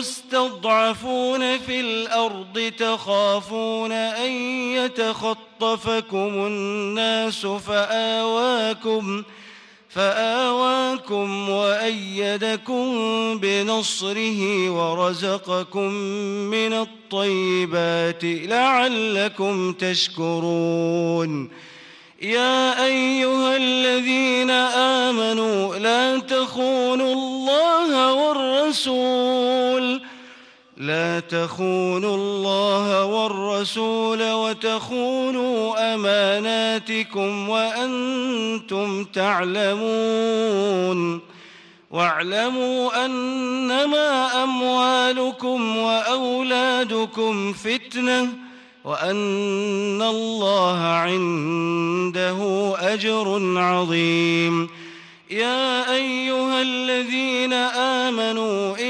مستضعفون في الأرض تخافون أن يتخطفكم الناس فآواكم فآواكم وأيدكم بنصره ورزقكم من الطيبات لعلكم تشكرون. يا أيها الذين آمنوا لا تخونوا الله والرسول لا تخونوا الله والرسول وتخونوا أماناتكم وأنتم تعلمون. واعلموا أنما أموالكم وأولادكم فتنةٌ وأن الله عنده أجر عظيم. يا أيها الذين آمنوا إن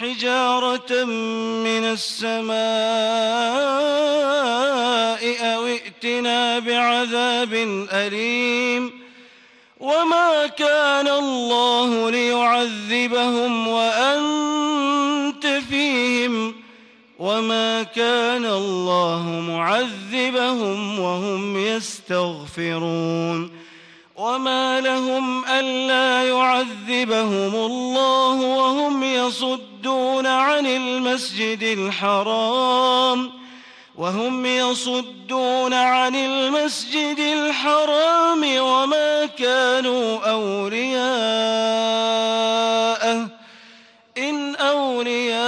حجارة من السماء أو ائتنا بعذاب أليم وما كان الله ليعذبهم وأنت فيهم وما كان الله معذبهم وهم يستغفرون وما لهم ألا يعذبهم الله وهم يصدون عن المسجد الحرام وهم يصدون عن المسجد الحرام وما كانوا أولياءه. إن أولياؤه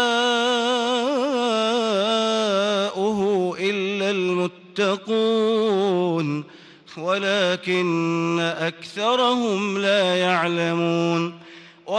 إلا المتقون ولكن أكثرهم لا يعلمون.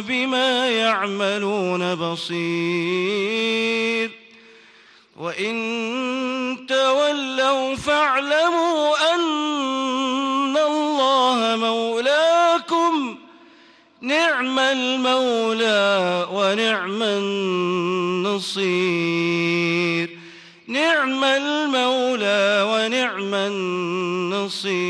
بما يعملون بصير. وإن تولوا فاعلموا أن الله مولاكم. نعم المولى ونعم النصير. نعم المولى ونعم النصير.